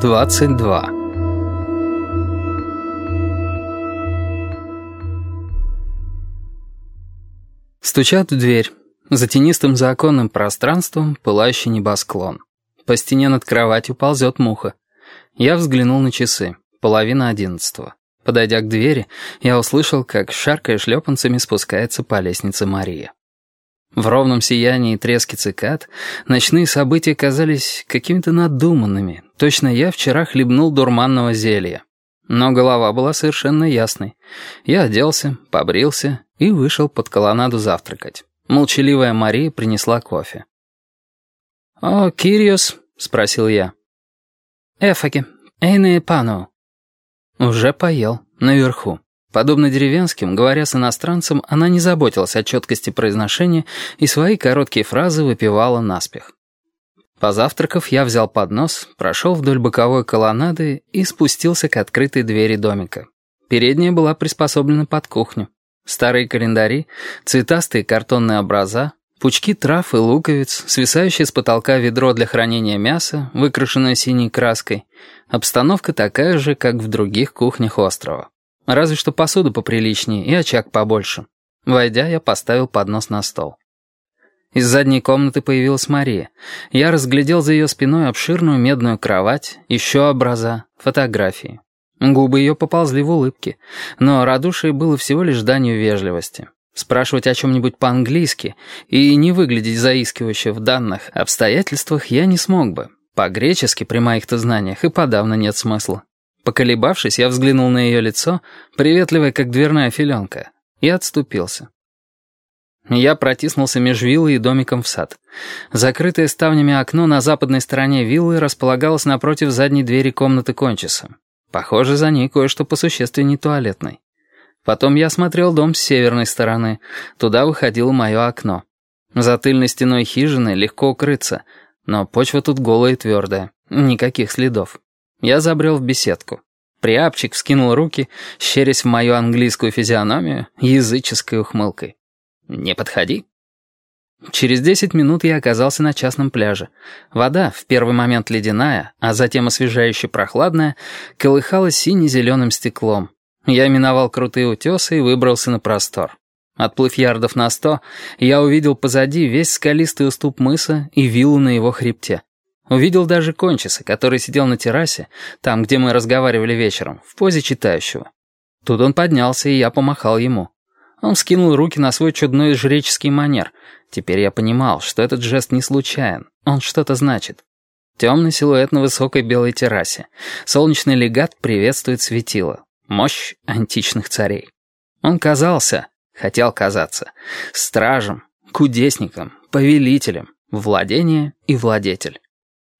22 Стучат в дверь. За тенистым законным пространством пылающий небосклон. По стене над кроватью ползет муха. Я взглянул на часы. Половина одиннадцатого. Подойдя к двери, я услышал, как, шаркая шлепанцами, спускается по лестнице Мария. В ровном сиянии трески цикад ночные события казались какими-то надуманными. Точно я вчера хлебнул дурманного зелья. Но голова была совершенно ясной. Я оделся, побрился и вышел под колоннаду завтракать. Молчаливая Мария принесла кофе. «О, Кириос?» — спросил я. «Эфаки, эйне пану». Уже поел, наверху. Подобно деревенским, говоря с иностранцем, она не заботилась о четкости произношения и свои короткие фразы выпивала наспех. Позавтракав, я взял поднос, прошел вдоль боковой колоннады и спустился к открытой двери домика. Передняя была приспособлена под кухню. Старые календари, цветастые картонные образа, пучки трав и луковиц, свисающее с потолка ведро для хранения мяса, выкрашенное синей краской. Обстановка такая же, как в других кухнях острова. Разве что посуду поприличнее и очаг побольше. Войдя, я поставил поднос на стол. Из задней комнаты появилась Мария. Я разглядел за ее спиной обширную медную кровать, еще образа, фотографии. Губы ее поползли в улыбке, но радушие было всего лишь данью вежливости. Спрашивать о чем-нибудь по-английски и не выглядеть заискивающе в данных обстоятельствах я не смог бы. По-гречески при моих-то знаниях и подавно нет смысла. Поколебавшись, я взглянул на ее лицо, приветливое, как дверная филенка, и отступился. Я протиснулся меж виллой и домиком в сад. Закрытое ставнями окно на западной стороне виллы располагалось напротив задней двери комнаты Кончиса. Похоже, за ней кое-что посущественней туалетной. Потом я смотрел дом с северной стороны. Туда выходило мое окно. За тыльной стеной хижины легко укрыться, но почва тут голая и твердая. Никаких следов. Я забрел в беседку. Приапчик вскинул руки, щерясь в мою английскую физиономию, языческой ухмылкой. «Не подходи». Через десять минут я оказался на частном пляже. Вода, в первый момент ледяная, а затем освежающе прохладная, колыхалась сине-зеленым стеклом. Я миновал крутые утесы и выбрался на простор. Отплыв ярдов на сто, я увидел позади весь скалистый уступ мыса и виллу на его хребте. Увидел даже Кончиса, который сидел на террасе, там, где мы разговаривали вечером, в позе читающего. Тут он поднялся, и я помахал ему. Он скинул руки на свой чудной жреческий манер. Теперь я понимал, что этот жест не случайен. Он что-то значит. Темный силуэт на высокой белой террасе. Солнечный легат приветствует светило. Мощь античных царей. Он казался, хотел казаться, стражем, кудесником, повелителем, владение и владетель.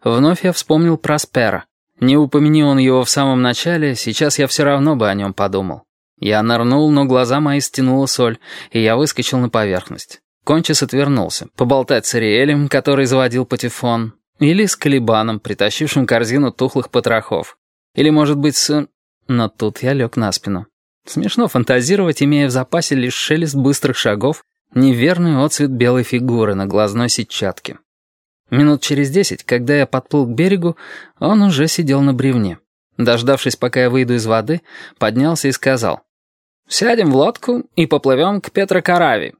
Вновь я вспомнил про Спера. Не упомяни он его в самом начале, сейчас я все равно бы о нем подумал. Я нырнул, но глаза мои стянула соль, и я выскочил на поверхность. Кончис отвернулся, поболтать с Ариэлем, который заводил патефон, или с Калибаном, притащившим корзину тухлых потрохов. Или, может быть, с... Но тут я лег на спину. Смешно фантазировать, имея в запасе лишь шелест быстрых шагов, неверный отцвет белой фигуры на глазной сетчатке. Минут через десять, когда я подплыл к берегу, он уже сидел на бревне. Дождавшись, пока я выйду из воды, поднялся и сказал... Сядем в лодку и поплывем к Петрокарави».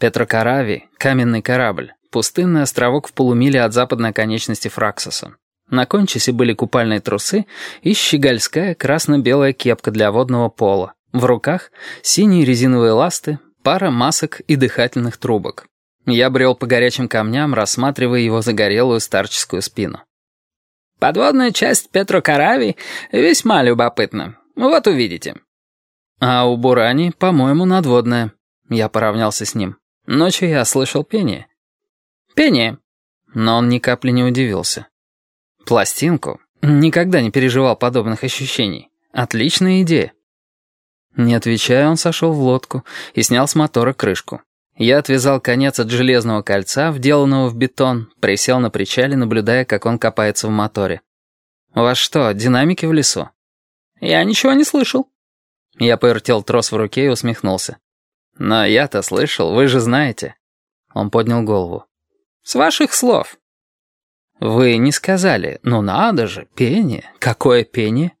Петрокарави — каменный корабль, пустынный островок в полумиле от западной конечности Фраксоса. На кончисе были купальные трусы и щегольская красно-белая кепка для водного пола. В руках синие резиновые ласты, пара масок и дыхательных трубок. Я брел по горячим камням, рассматривая его загорелую старческую спину. «Подводная часть Петрокарави весьма любопытна. Вот увидите». «А у Бурани, по-моему, надводная». Я поравнялся с ним. Ночью я слышал пение. «Пение». Но он ни капли не удивился. «Пластинку? Никогда не переживал подобных ощущений. Отличная идея». Не отвечая, он сошел в лодку и снял с мотора крышку. Я отвязал конец от железного кольца, вделанного в бетон, присел на причале, наблюдая, как он копается в моторе. «У вас что, динамики в лесу?» «Я ничего не слышал». Я повертел трос в руке и усмехнулся. «Но я-то слышал, вы же знаете». Он поднял голову. «С ваших слов». Вы не сказали, ну надо же, пение, какое пение?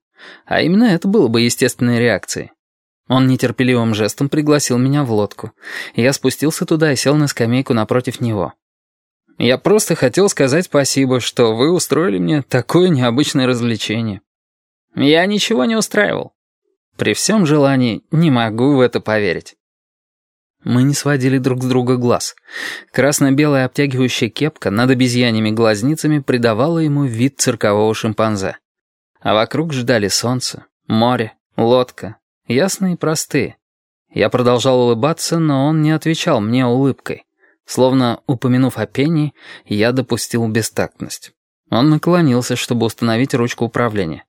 А именно это было бы естественной реакцией. Он нетерпеливым жестом пригласил меня в лодку. Я спустился туда и сел на скамейку напротив него. Я просто хотел сказать спасибо, что вы устроили мне такое необычное развлечение. Я ничего не устраивал. При всем желании не могу в это поверить. Мы не сводили друг с друга глаз. Красно-белая обтягивающая кепка над обезьяньими глазницами придавала ему вид циркового шимпанзе. А вокруг ждали солнце, море, лодка, ясные и простые. Я продолжал улыбаться, но он не отвечал мне улыбкой. Словно, упомянув о пении, я допустил бестактность. Он наклонился, чтобы установить ручку управления.